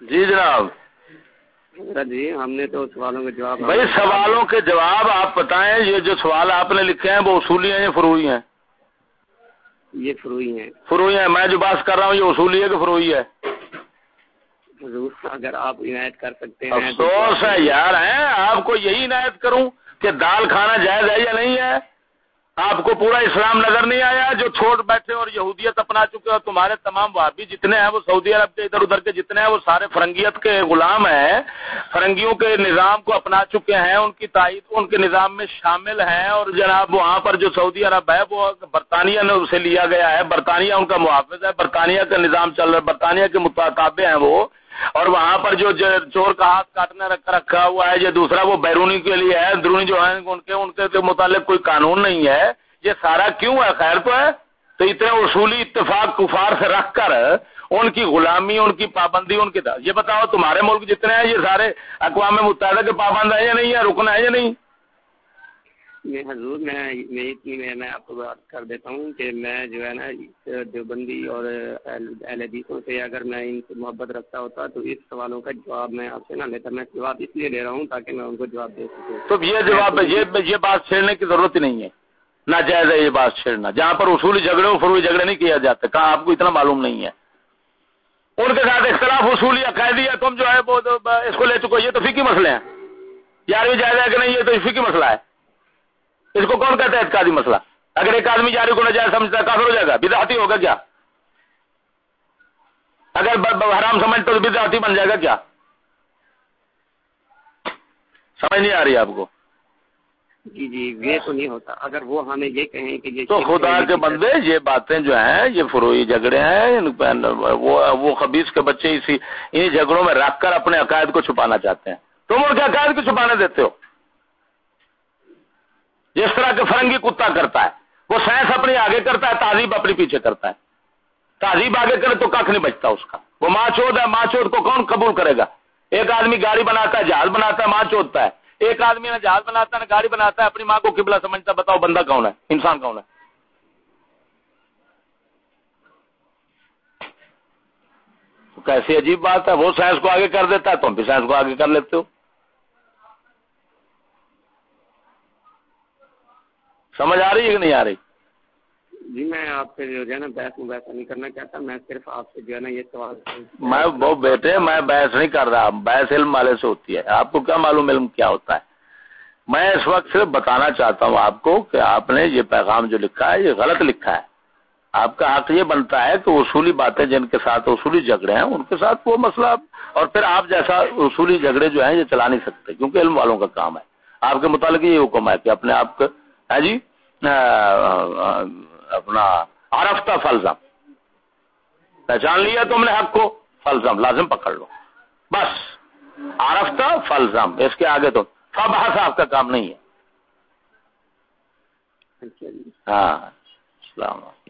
جی جناب۔ جی ہم نے تو سوالوں کے جواب بھائی سوالوں کے جواب آپ بتائیں یہ جو سوال آپ نے لکھے ہیں وہ اصولی ہیں یا فروئی ہیں؟ یہ فروئی ہیں۔ فروئی ہیں۔ میں جو بات کر رہا ہوں یہ اصولی ہے کہ فروئی ہے؟ اگر آپ عنایت کر سکتے ہیں افسوس ہے یار ہیں آپ کو یہی عنایت کروں کہ دال کھانا جائز ہے یا نہیں ہے؟ آپ کو پورا اسلام نظر نہیں آیا جو چھوڑ بیٹھے اور یہودیت اپنا چکے اور تمہارے تمام وابی جتنے ہیں وہ سعودی عرب کے ادھر ادھر کے جتنے ہیں وہ سارے فرنگیت کے غلام ہیں، فرنگیوں کے نظام کو اپنا چکے ہیں، ان کی تائید، ان کے نظام میں شامل ہیں اور جناب وہاں پر جو سعودی عرب ہے وہ برطانیہ نے اسے لیا گیا ہے، برطانیہ ان کا محافظ ہے، برطانیہ کا نظام چل رہا ہے، برطانیہ کے مطابق ہیں وہ۔ اور وہاں پر جو چور کا ہاتھ کاٹنے رکھا ہوا ہے، یہ دوسرا وہ بیرونی کے لیے ہے۔ اندرونی جو ہے ان کے ان کے متعلق کوئی قانون نہیں ہے۔ یہ سارا کیوں ہے؟ خیر تو ہے۔ تو اتنے اصولی اتفاق کفار سے رکھ کر ان کی غلامی، ان کی پابندی، ان کی یہ بتاؤ تمہارے ملک جتنے ہیں، یہ سارے اقوام متحدہ کے پابند ہے یا نہیں ہے رکنا ہے یا نہیں؟ میں حضور میں میں اتنی میں میں آپ کو بات کر دیتا ہوں کہ میں جو ہے نا دیوبندی اور اہل حدیثوں سے اگر میں ان سے محبت رکھتا ہوتا تو اس سوالوں کا جواب میں آپ سے نہ لیتا۔ میں جواب اس لیے لے رہا ہوں تاکہ میں ان کو جواب دے سکوں۔ تو یہ جواب یہ یہ بات چھیڑنے کی ضرورت ہی نہیں ہے۔ نہ جائز ہے یہ بات چھیڑنا۔ جہاں پر اصولی جھگڑے ہو فروئی جھگڑے نہیں کیا جاتے۔ کہاں آپ کو اتنا معلوم نہیں ہے۔ ان کے ساتھ اختلاف اصولی عقائدی ہے۔ تم جو ہے وہ اس کو لے چکو یہ تو فکی مسئلے ہیں۔ یار بھی جائز ہے کہ نہیں؟ یہ تو فکی مسئلہ ہے۔ اس کو کون کہتا ہے اعتقادی مسئلہ؟ اگر ایک آدمی جاری کو نجائز سمجھتا ہے کافر ہو جائے گا بدعتی ہوگا کیا؟ اگر حرام سمجھتا تو بدعتی بن جائے گا کیا؟ سمجھ نہیں آ رہی آپ کو؟ جی جی یہ تو نہیں ہوتا۔ اگر وہ ہمیں یہ کہیں کہ یہ تو خدا کے بندے یہ باتیں جو ہیں یہ فروئی جھگڑے ہیں وہ خبیص کے بچے اسی انہیں جھگڑوں میں رکھ کر اپنے عقائد کو چھپانا چاہتے ہیں۔ تم ان کے عقائد کو چھپانے دیتے ہو۔ جس طرح کے فرنگی کتا کرتا ہے، وہ سائنس اپنی آگے کرتا ہے، تہذیب اپنی پیچھے کرتا ہے۔ تہذیب آگے کرے تو کھ نہیں بچتا اس کا۔ وہ ماں چود ہے، ماں چود کو کون قبول کرے گا؟ ایک آدمی گاڑی بناتا ہے، جہاز بناتا ہے، ماں چودتا ہے۔ ایک آدمی نہ جہاز بناتا ہے نہ گاڑی بناتا ہے، اپنی ماں کو قبلہ سمجھتا ہے، بتاؤ بندہ کون ہے؟ انسان کون ہے؟ کیسی عجیب بات ہے، وہ سائنس کو آگے کر دیتا ہے، تم بھی سائنس کو آگے کر لیتے ہو۔ سمجھ آ رہی ہے کہ نہیں آ رہی؟ جی میں آپ سے جو ہے نا بحث ویسا نہیں کرنا چاہتا میں صرف آپ سے جو ہے نا یہ سوال میں وہ بیٹے میں بحث نہیں کر رہا بحث علم والے سے ہوتی ہے۔ آپ کو کیا معلوم علم کیا ہوتا ہے؟ میں اس وقت صرف بتانا چاہتا ہوں آپ کو کہ آپ نے یہ پیغام جو لکھا ہے یہ غلط لکھا ہے۔ آپ کا حق یہ بنتا ہے کہ اصولی باتیں جن کے ساتھ اصولی جھگڑے ہیں ان کے ساتھ وہ مسئلہ اور پھر آپ جیسا اصولی جھگڑے جو ہیں یہ چلا نہیں سکتے کیونکہ علم والوں کا کام ہے۔ آپ کے متعلق یہ حکم ہے کہ اپنے آپ کو ہے جی؟ اپنا عرفتہ فلزم۔ پہچان لیا تم نے حق کو؟ فلزم لازم پکڑ لو۔ بس عرفتہ فلزم اس کے آگے تو فبحث آپ کا کام نہیں ہے۔ ہاں السلام علیکم۔